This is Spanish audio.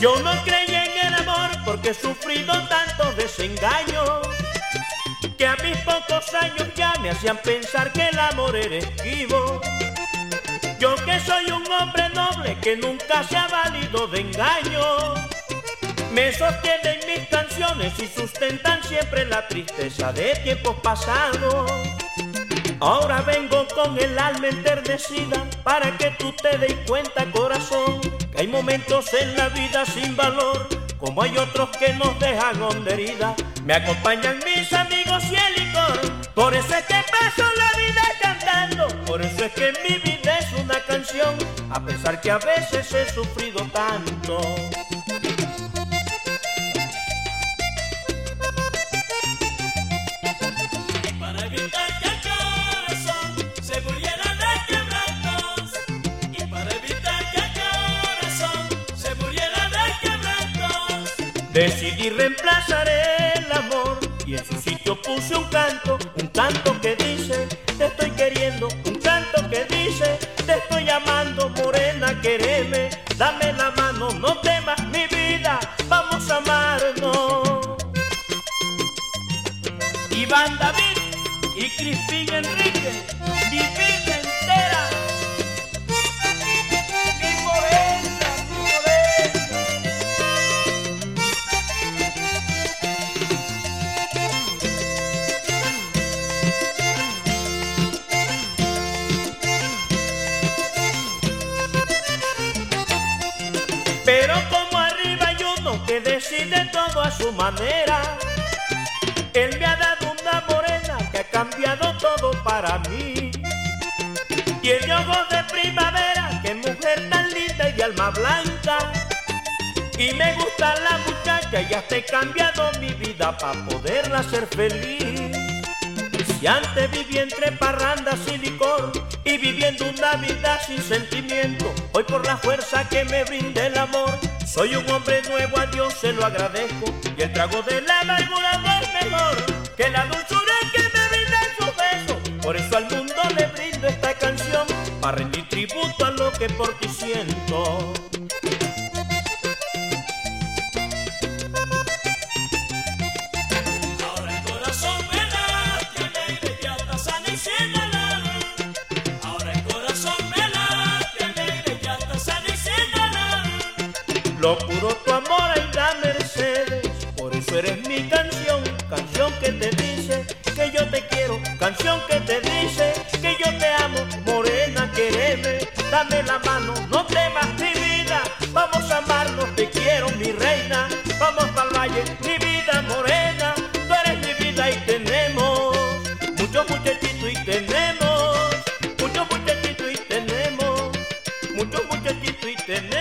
Yo no creí en el amor porque he sufrido tantos desengaños que a mis pocos años ya me hacían pensar que el amor era esquivo. Yo que soy un hombre noble que nunca se ha valido de engaño, me sostienen mis canciones y sustentan siempre la tristeza de tiempos pasados. Ahora vengo con el alma enternecida para que tú te des cuenta, corazón, hay momentos en la vida sin valor, como hay otros que nos dejan honderida. Me acompañan mis amigos y el licor, por eso es que paso la vida cantando, por eso es que mi vida es una canción, a pesar que a veces he sufrido tanto. Decidí reemplazar el amor y en su sitio puse un canto, un canto que dice, te estoy queriendo, un canto que dice, te estoy llamando, morena, quereme, dame la mano, no temas mi vida, vamos a amarnos. Iván David y Crispín Enrique, mi Pero como arriba hay uno que decide todo a su manera, él me ha dado una morena que ha cambiado todo para mí. Tiene ojos de primavera, que mujer tan linda y de alma blanca. Y me gusta la muchacha y hasta he cambiado mi vida para poderla hacer feliz. Si antes viví entre parrandas y licor y viviendo una vida sin sentimiento, hoy por la fuerza que me brinde el amor, soy un hombre nuevo, a Dios se lo agradezco y el trago de la amargura no es mejor que la dulzura que me brinda sus besos. Por eso al mundo le brindo esta canción para rendir tributo a lo que por ti siento. Lo puro tu amor ay la Mercedes, por eso eres mi canción, canción que te dice que yo te quiero, canción que te dice que yo te amo, morena quereme, dame la mano, no temas mi vida, vamos a amarnos, te quiero mi reina, vamos al valle, mi vida morena, tú eres mi vida y tenemos muchos muchachitos y tenemos muchos muchachitos y tenemos muchos muchachitos y tenemos